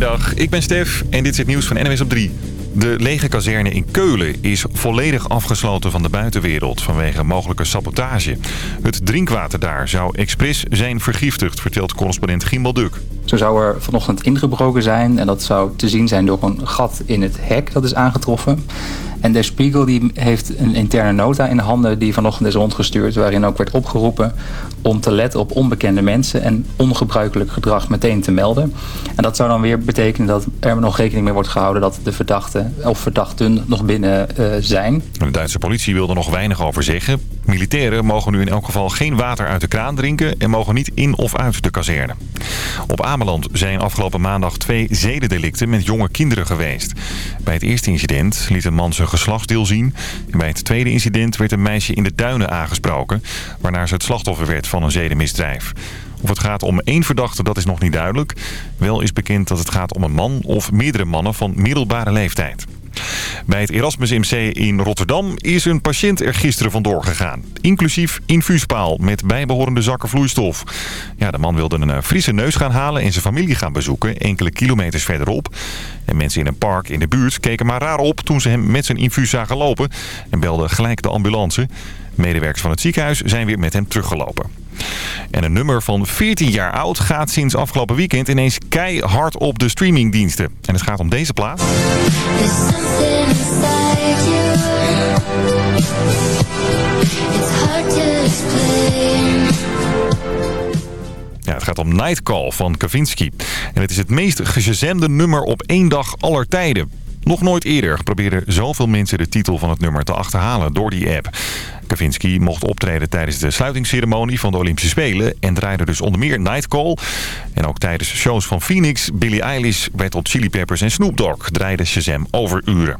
Goedemiddag, ik ben Stef en dit is het nieuws van NWS op 3. De lege kazerne in Keulen is volledig afgesloten van de buitenwereld vanwege mogelijke sabotage. Het drinkwater daar zou expres zijn vergiftigd, vertelt correspondent Gimbal Duk. Zo zou er vanochtend ingebroken zijn en dat zou te zien zijn door een gat in het hek dat is aangetroffen. En de Spiegel die heeft een interne nota in handen die vanochtend is rondgestuurd... waarin ook werd opgeroepen om te letten op onbekende mensen... en ongebruikelijk gedrag meteen te melden. En dat zou dan weer betekenen dat er nog rekening mee wordt gehouden... dat de verdachten of verdachten nog binnen uh, zijn. De Duitse politie wil er nog weinig over zeggen. Militairen mogen nu in elk geval geen water uit de kraan drinken... en mogen niet in of uit de kazerne. Op Ameland zijn afgelopen maandag twee zedendelicten met jonge kinderen geweest. Bij het eerste incident liet een man zijn geslachtsdeel zien. En bij het tweede incident werd een meisje in de duinen aangesproken... waarna ze het slachtoffer werd van een zedenmisdrijf. Of het gaat om één verdachte, dat is nog niet duidelijk. Wel is bekend dat het gaat om een man of meerdere mannen van middelbare leeftijd. Bij het Erasmus MC in Rotterdam is een patiënt er gisteren vandoor gegaan. Inclusief infuuspaal met bijbehorende zakken vloeistof. Ja, de man wilde een eh, frisse neus gaan halen en zijn familie gaan bezoeken, enkele kilometers verderop. En mensen in een park in de buurt keken maar raar op toen ze hem met zijn infuus zagen lopen. En belden gelijk de ambulance. Medewerkers van het ziekenhuis zijn weer met hem teruggelopen. En een nummer van 14 jaar oud gaat sinds afgelopen weekend ineens keihard op de streamingdiensten. En het gaat om deze plaat. Ja, het gaat om Nightcall van Kavinsky. En het is het meest gezemde nummer op één dag aller tijden. Nog nooit eerder probeerden zoveel mensen de titel van het nummer te achterhalen door die app. Kavinsky mocht optreden tijdens de sluitingsceremonie van de Olympische Spelen... en draaide dus onder meer Nightcall. En ook tijdens shows van Phoenix, Billie Eilish, Red Hot Chili Peppers en Snoop Dogg... draaide Shazam over uren.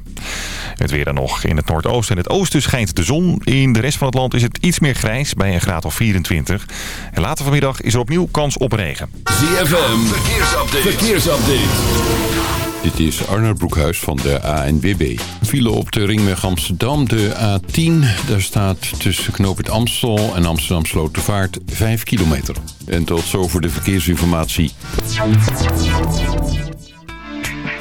Het weer dan nog. In het noordoosten en het oosten schijnt de zon. In de rest van het land is het iets meer grijs bij een graad of 24. En later vanmiddag is er opnieuw kans op regen. ZFM, verkeersupdate. verkeersupdate. Dit is Arnold Broekhuis van de ANWB. File op de ringweg Amsterdam, de A10. Daar staat tussen Knoop Amstel en Amsterdam Slotervaart 5 kilometer. En tot zover de verkeersinformatie.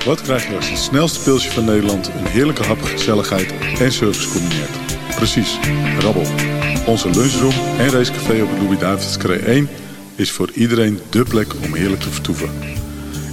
Wat krijg je als het snelste pilsje van Nederland... een heerlijke hap, gezelligheid en service combineert? Precies, rabbel. Onze lunchroom en racecafé op het Louis-David's 1... is voor iedereen dé plek om heerlijk te vertoeven.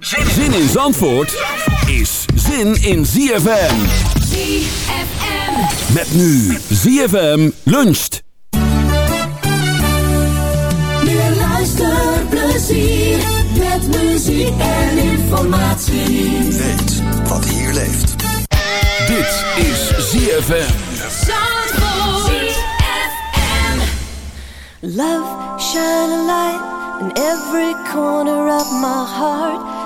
Zin in Zandvoort is zin in ZFM. ZFM. Met nu ZFM luncht. Meer luisterplezier met muziek en informatie. Weet wat hier leeft. Dit is ZFM. Zandvoort. ZFM. Love, shine a light in every corner of my heart.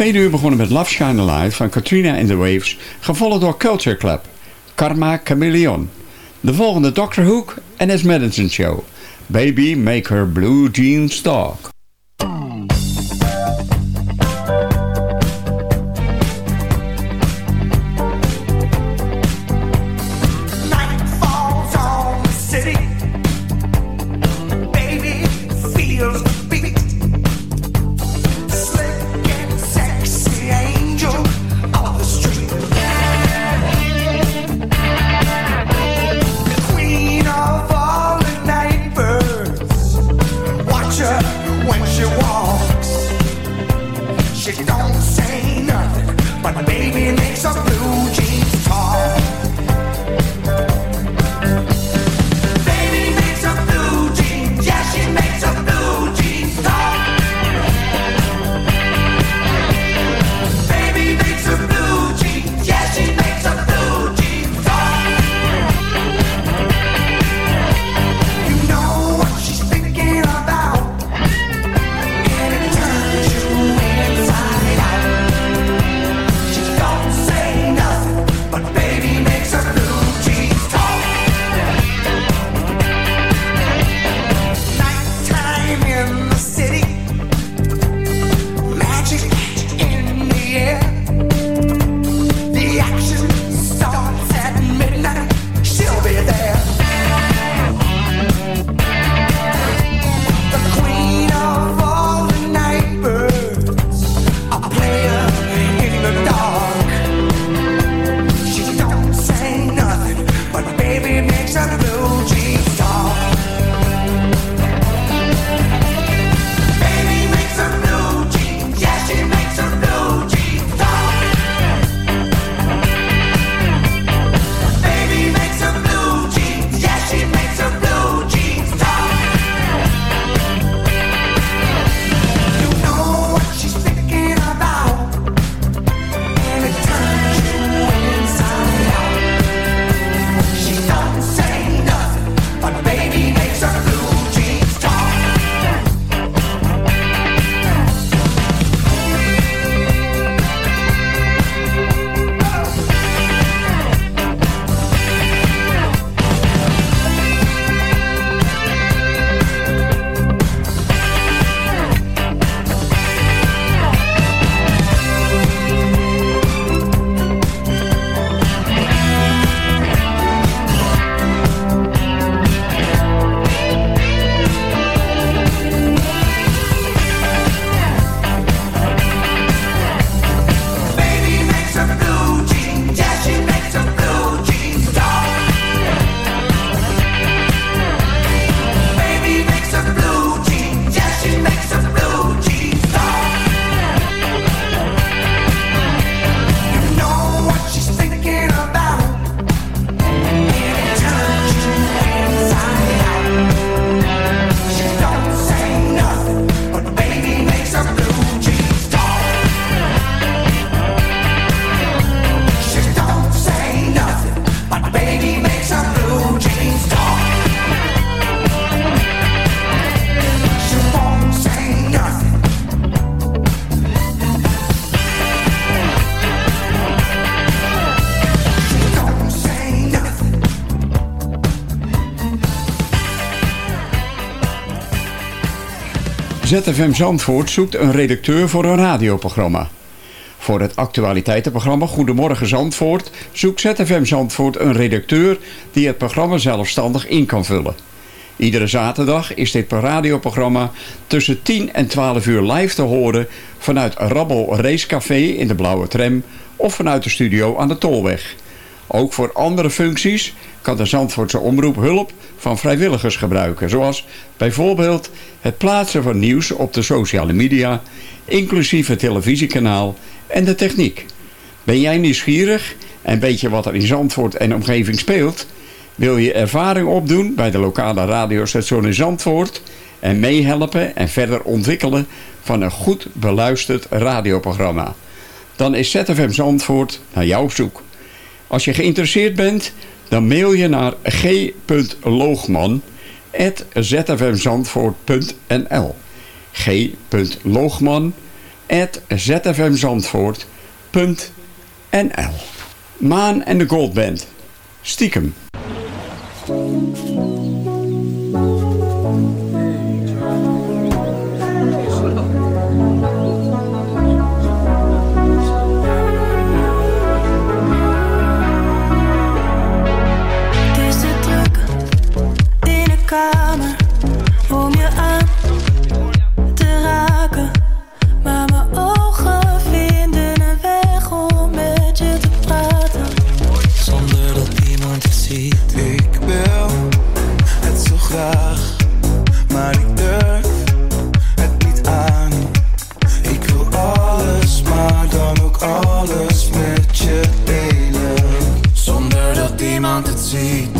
tweede uur begonnen met Love Shine Light van Katrina and the Waves, gevolgd door Culture Club, Karma Chameleon. De volgende Doctor Hook en His Medicine Show, Baby Make Her Blue Jeans Talk. ZFM Zandvoort zoekt een redacteur voor een radioprogramma. Voor het actualiteitenprogramma Goedemorgen Zandvoort zoekt ZFM Zandvoort een redacteur die het programma zelfstandig in kan vullen. Iedere zaterdag is dit radioprogramma tussen 10 en 12 uur live te horen vanuit Rabbel Racecafé in de Blauwe Tram of vanuit de studio aan de Tolweg. Ook voor andere functies kan de Zandvoortse omroep hulp van vrijwilligers gebruiken. Zoals bijvoorbeeld het plaatsen van nieuws op de sociale media, inclusief het televisiekanaal en de techniek. Ben jij nieuwsgierig en weet je wat er in Zandvoort en omgeving speelt? Wil je ervaring opdoen bij de lokale radiostation in Zandvoort en meehelpen en verder ontwikkelen van een goed beluisterd radioprogramma? Dan is ZFM Zandvoort naar jou op zoek. Als je geïnteresseerd bent, dan mail je naar g.loogman.zfmzandvoort.nl g.loogman.zfmzandvoort.nl Maan en de Goldband. Stiekem. Iemand het ziet.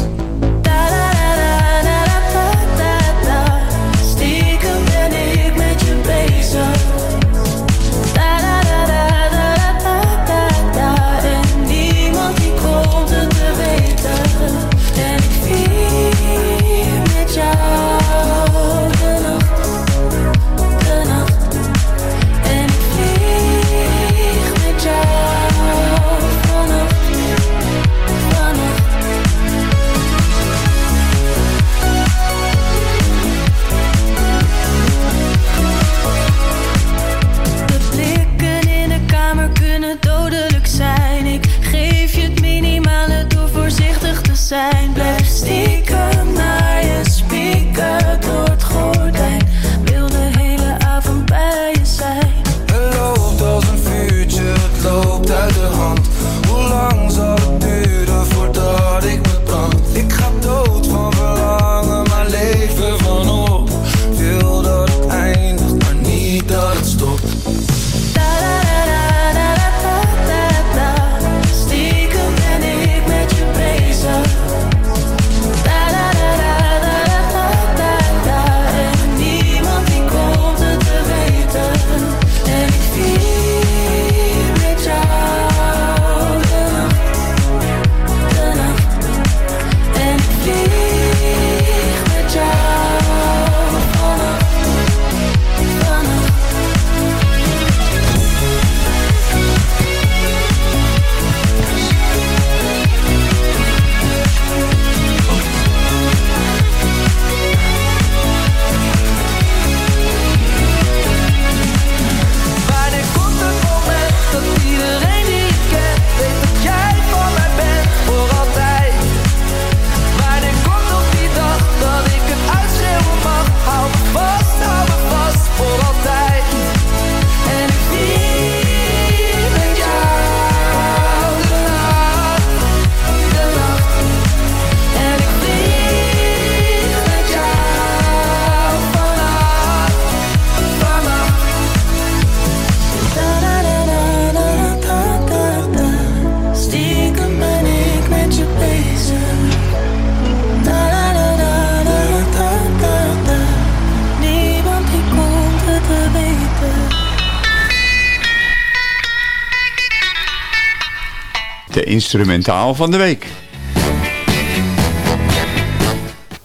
Instrumentaal van de week.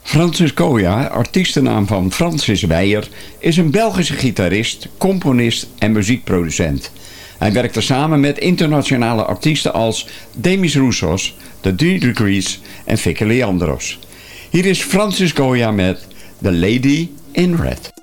Francis Goya, artiestennaam van Francis Weijer, is een Belgische gitarist, componist en muziekproducent. Hij werkte samen met internationale artiesten als Demis Roussos, The Three Degrees en Vicky Leandros. Hier is Francis Goya met The Lady in Red.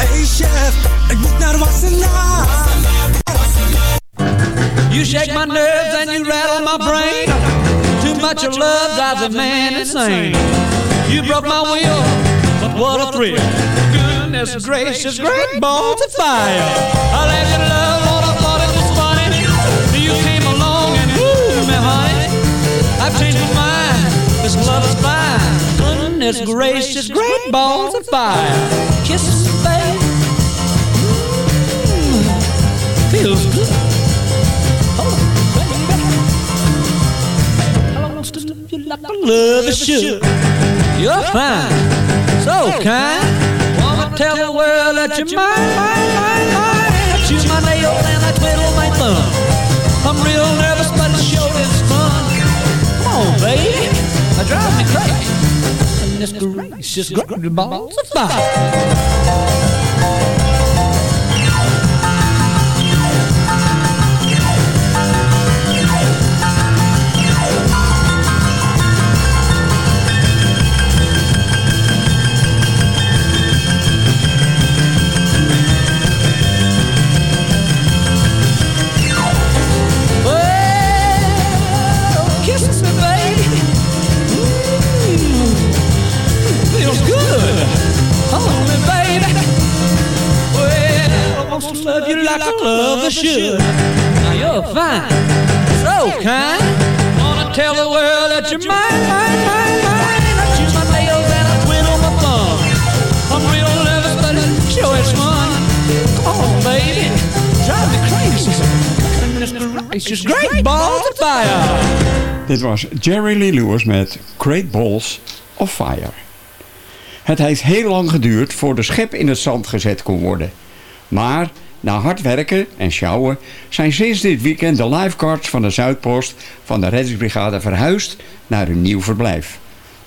Hey chef. You shake my nerves and you rattle my brain. Too much of love drives a man insane. You broke my will, but what a thrill. Goodness gracious, great balls of fire. I love, Lord, I thought it was funny. You came along and. I've changed my mind, this love is fine. Goodness gracious, great balls of fire. Kisses, babe. Mm, feels good. love is should. You're fine, so kind. Wanna tell the world that you're mine, mine, mine, mine. I chew my nails and I twiddle my thumb. I'm real nervous, but it sure is fun. Come on, baby, I drive me crazy. And this gracious great balls of fire. Should. Now you're fine, so kind. Wanna tell the world that you're mine, mine, mine, mine. I choose my nails and I twiddle my thumb. I'm real nervous, but it sure is fun. Come on, baby, drive me crazy. It's just great balls of fire. Dit was Jerry Lee Lewis met Great Balls of Fire. Het heeft heel lang geduurd voor de schep in het zand gezet kon worden. Maar na hard werken en sjouwen zijn sinds dit weekend de lifeguards van de Zuidpost van de reddingsbrigade verhuisd naar hun nieuw verblijf.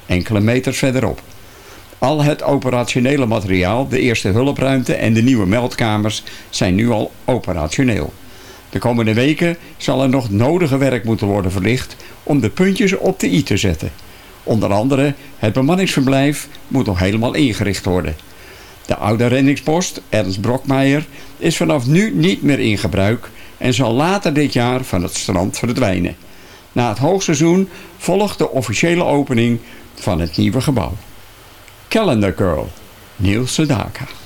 Enkele meters verderop. Al het operationele materiaal, de eerste hulpruimte en de nieuwe meldkamers zijn nu al operationeel. De komende weken zal er nog nodige werk moeten worden verlicht om de puntjes op de i te zetten. Onder andere het bemanningsverblijf moet nog helemaal ingericht worden. De oude reddingspost, Ernst Brokmeijer, is vanaf nu niet meer in gebruik en zal later dit jaar van het strand verdwijnen. Na het hoogseizoen volgt de officiële opening van het nieuwe gebouw. Calendar Girl, Niels Sedaka.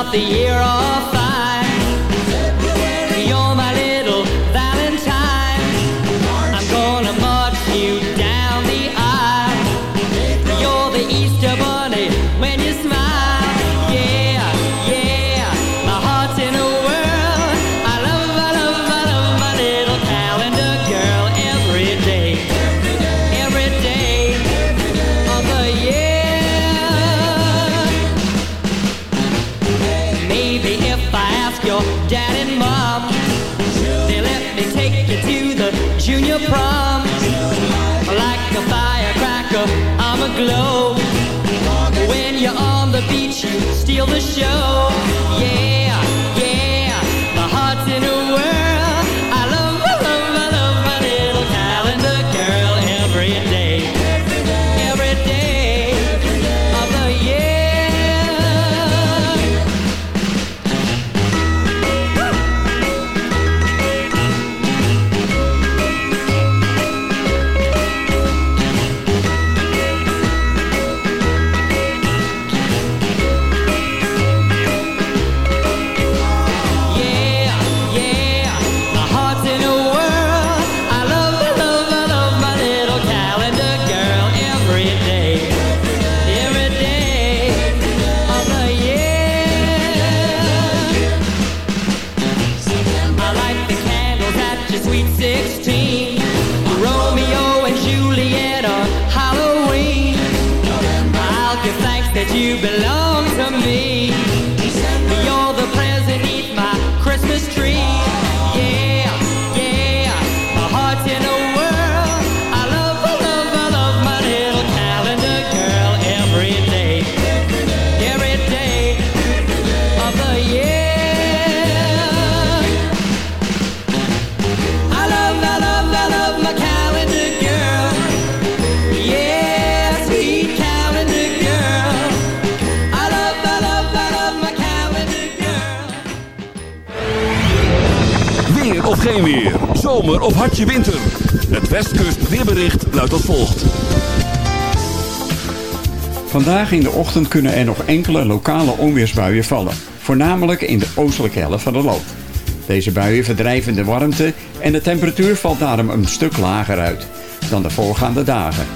You start the year off steal the show. Vandaag in de ochtend kunnen er nog enkele lokale onweersbuien vallen. Voornamelijk in de oostelijke helft van het land. Deze buien verdrijven de warmte en de temperatuur valt daarom een stuk lager uit dan de voorgaande dagen.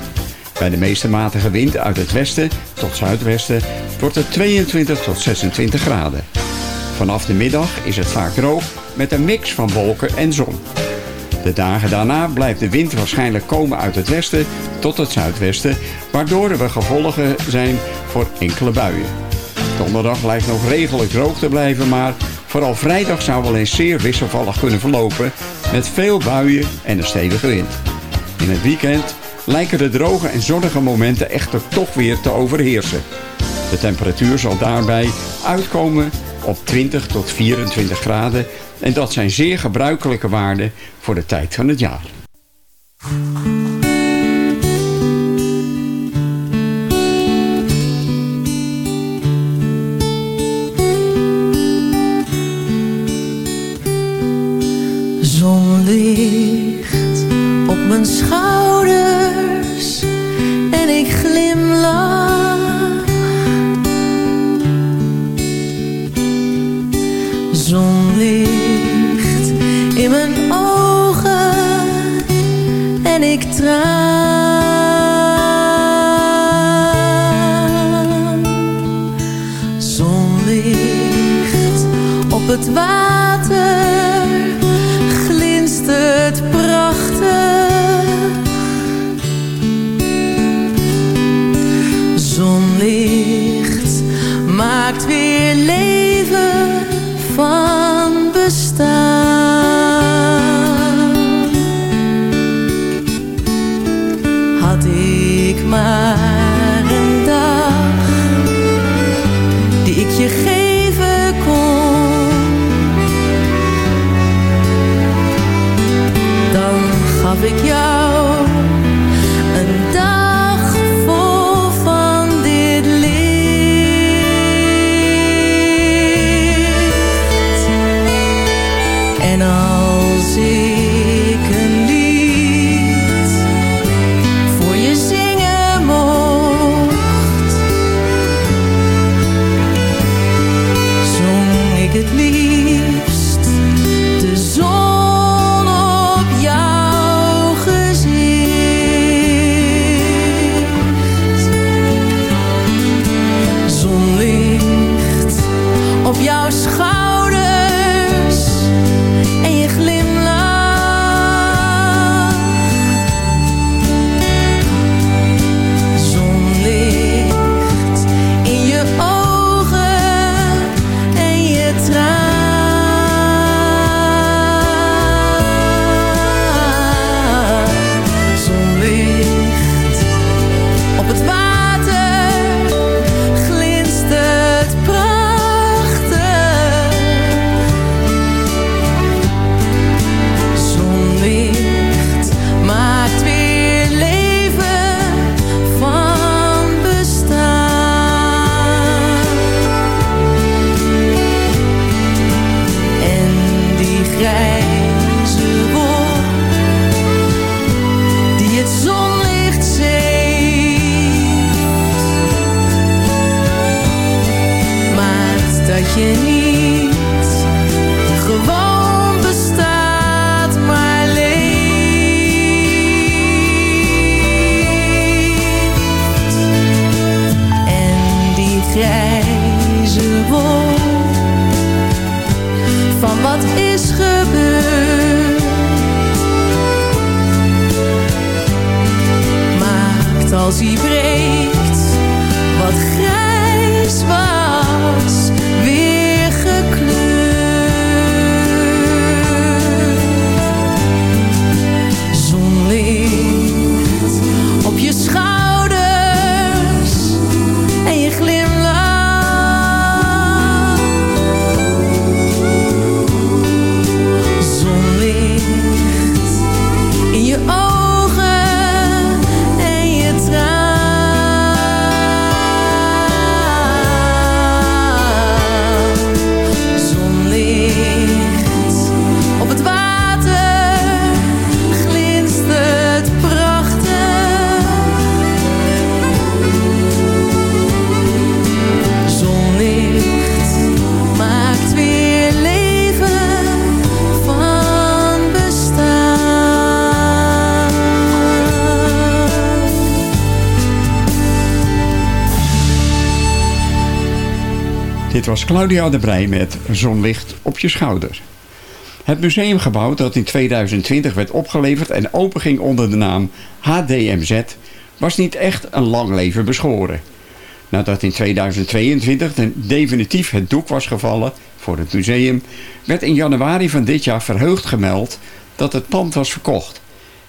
Bij de meeste matige wind uit het westen tot zuidwesten wordt het 22 tot 26 graden. Vanaf de middag is het vaak droog met een mix van wolken en zon. De dagen daarna blijft de wind waarschijnlijk komen uit het westen tot het zuidwesten, waardoor er gevolgen zijn voor enkele buien. Donderdag lijkt nog redelijk droog te blijven, maar vooral vrijdag zou wel eens zeer wisselvallig kunnen verlopen met veel buien en een stevige wind. In het weekend lijken de droge en zonnige momenten echter toch weer te overheersen. De temperatuur zal daarbij uitkomen op 20 tot 24 graden en dat zijn zeer gebruikelijke waarden voor de tijd van het jaar. Zonlicht op mijn schouders en ik glimlach. Zonlicht in mijn ogen en ik traan. Zonlicht op het Claudia de Brij met Zonlicht op je schouder. Het museumgebouw dat in 2020 werd opgeleverd en openging onder de naam HDMZ... was niet echt een lang leven beschoren. Nadat in 2022 de- definitief het doek was gevallen voor het museum... werd in januari van dit jaar verheugd gemeld dat het pand was verkocht...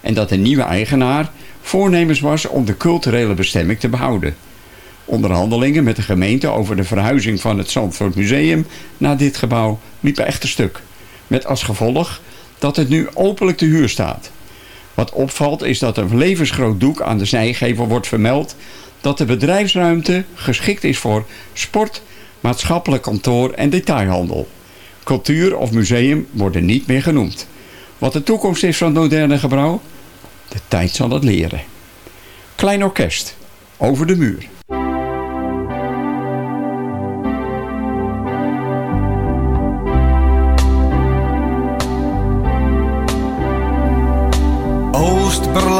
en dat de nieuwe eigenaar voornemens was om de culturele bestemming te behouden. Onderhandelingen met de gemeente over de verhuizing van het Zandvoort Museum naar dit gebouw liepen echter stuk. Met als gevolg dat het nu openlijk te huur staat. Wat opvalt is dat een levensgroot doek aan de zijgevel wordt vermeld dat de bedrijfsruimte geschikt is voor sport, maatschappelijk kantoor en detailhandel. Cultuur of museum worden niet meer genoemd. Wat de toekomst is van het moderne gebouw? De tijd zal het leren. Klein orkest, over de muur.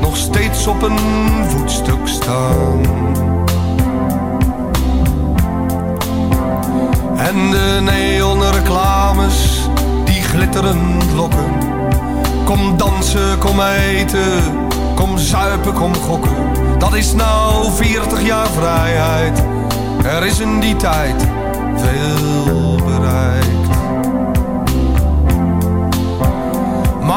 nog steeds op een voetstuk staan. En de neonreclames die glitterend lokken. Kom dansen, kom eten, kom zuipen, kom gokken. Dat is nou 40 jaar vrijheid. Er is in die tijd veel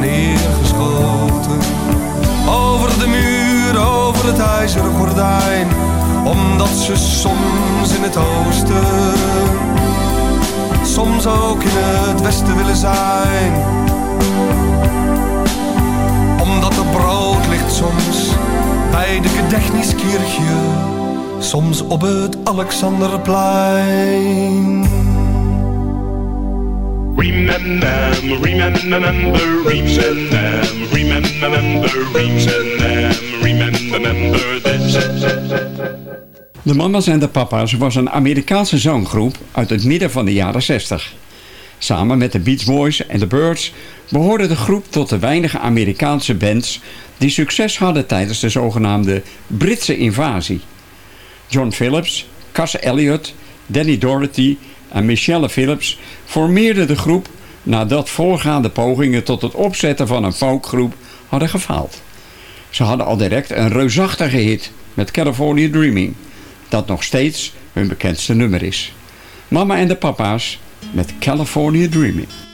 neergeschoten. Over de muur, over het ijzeren gordijn, omdat ze soms in het oosten, soms ook in het westen willen zijn. Omdat er brood ligt soms bij de Gedächtniskirche, soms op het Alexanderplein. Remember, remember, remember, remember, remember, remember. De Mamas en de Papa's was een Amerikaanse zanggroep uit het midden van de jaren 60. Samen met de Beach Boys en de Birds behoorde de groep tot de weinige Amerikaanse bands die succes hadden tijdens de zogenaamde Britse invasie. John Phillips, Cass Elliot, Danny Doherty en Michelle Phillips formeerden de groep nadat voorgaande pogingen tot het opzetten van een folkgroep hadden gefaald. Ze hadden al direct een reusachtige hit, met California Dreaming, dat nog steeds hun bekendste nummer is. Mama en de papa's met California Dreaming.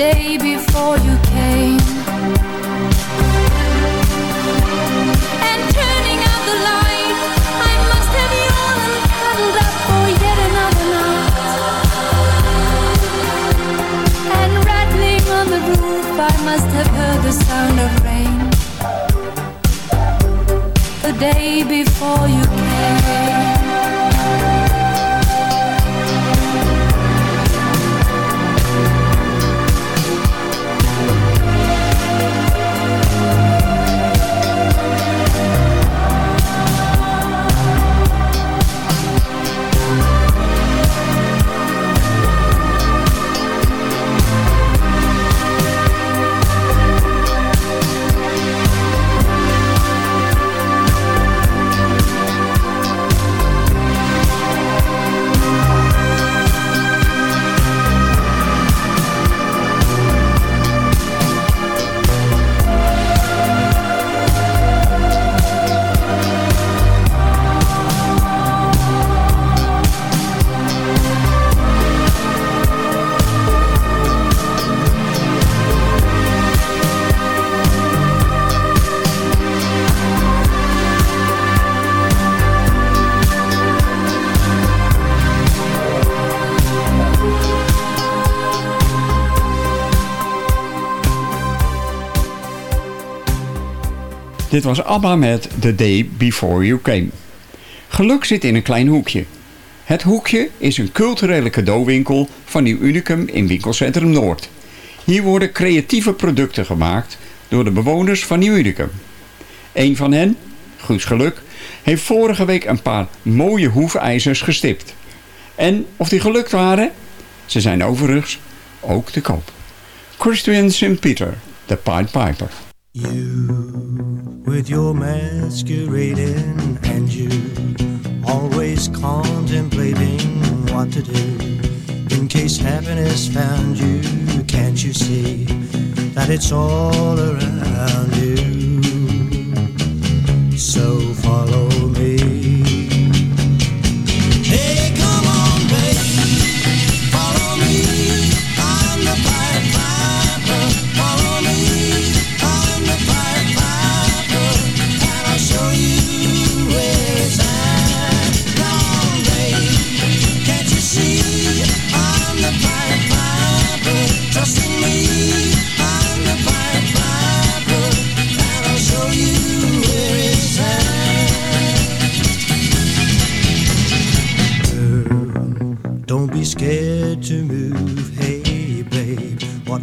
Day before you came. And turning out the light, I must have yawned and cuddled up for yet another night. And rattling on the roof, I must have heard the sound of rain. The day before you came. Dit was ABBA met The Day Before You Came. Geluk zit in een klein hoekje. Het hoekje is een culturele cadeauwinkel van Nieuw Unicum in winkelcentrum Noord. Hier worden creatieve producten gemaakt door de bewoners van Nieuw Unicum. Een van hen, Guus Geluk, heeft vorige week een paar mooie hoefijzers gestipt. En of die gelukt waren? Ze zijn overigens ook te koop. Christian St. Peter, de Pied Piper. With your masquerading and you always contemplating what to do. In case happiness found you can't you see that it's all around you? So follow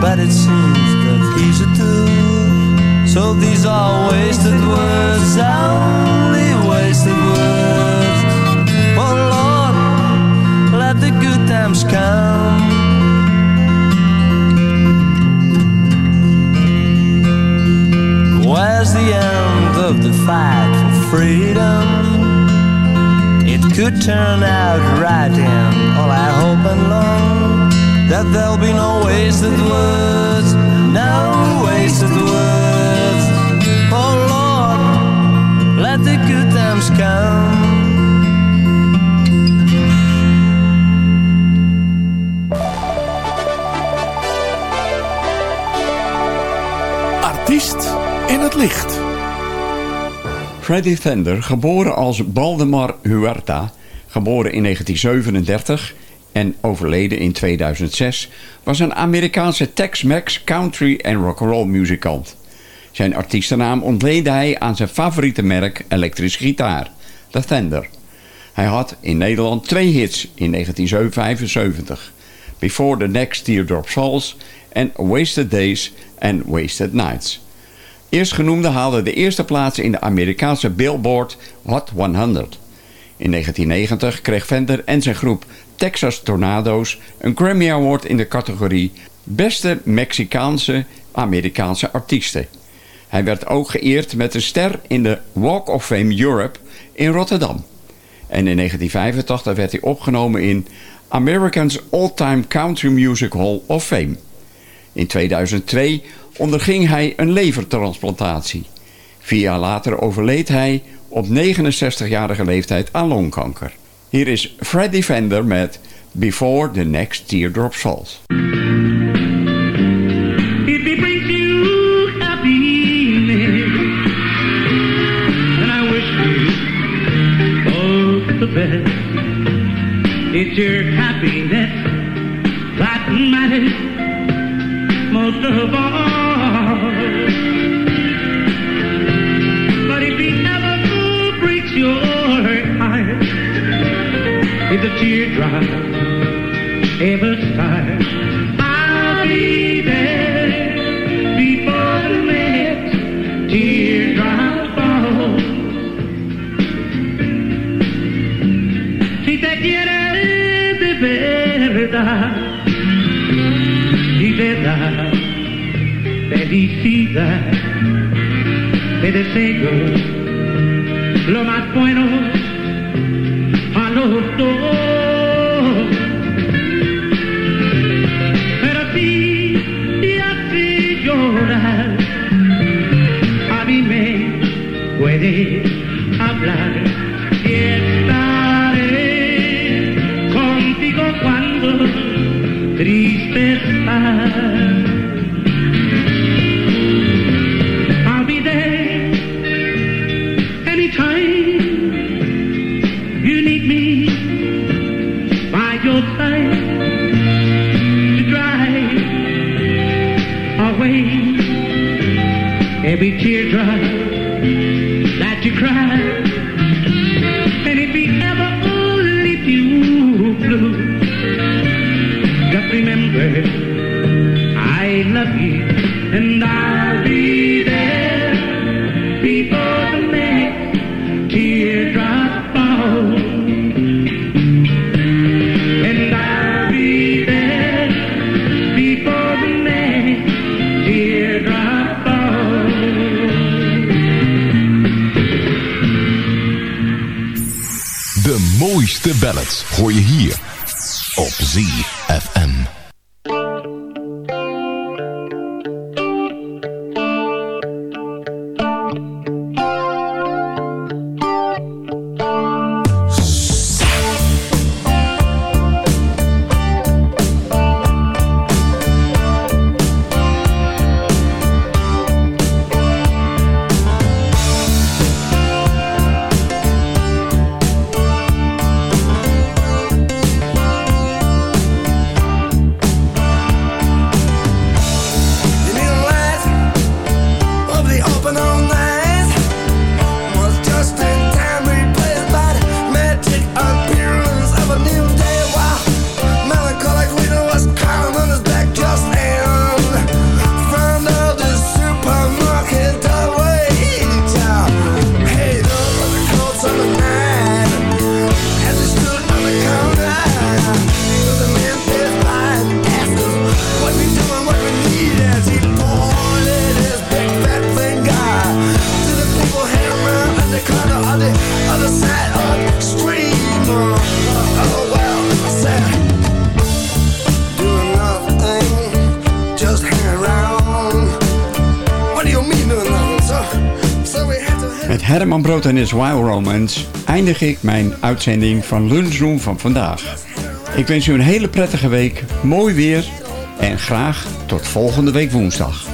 but it seems that he's a tool. So these are wasted words, only wasted words. Oh Lord, let the good times come. Where's the end of the fight for freedom? It could turn out right and all I hope and long that there'll be no wasted words, no wasted words. Oh Lord, let the good times come. Artiest in het licht. Freddie Fender, geboren als Baldemar Huerta, geboren in 1937 en overleden in 2006, was een Amerikaanse Tex-Mex country en rock'n'roll muzikant. Zijn artiestennaam ontleende hij aan zijn favoriete merk elektrische gitaar, de Fender. Hij had in Nederland twee hits in 1975, Before the Next Teardrop Falls en Wasted Days en Wasted Nights. Eerstgenoemde haalde de eerste plaats in de Amerikaanse Billboard Hot 100. In 1990 kreeg Fender en zijn groep Texas Tornado's een Grammy Award in de categorie Beste Mexicaanse Amerikaanse Artiesten. Hij werd ook geëerd met een ster in de Walk of Fame Europe in Rotterdam. En in 1985 werd hij opgenomen in Americans All-Time Country Music Hall of Fame. In 2002 onderging hij een levertransplantatie. Vier jaar later overleed hij op 69-jarige leeftijd aan longkanker. Hier is Freddie Fender met Before the Next Teardrop Falls. If it brings good. be teardrop that you cry. And if he ever only you blue, just remember I love you and I'll be there. Wild Romance eindig ik mijn uitzending van Lunchroom van vandaag. Ik wens u een hele prettige week, mooi weer en graag tot volgende week woensdag.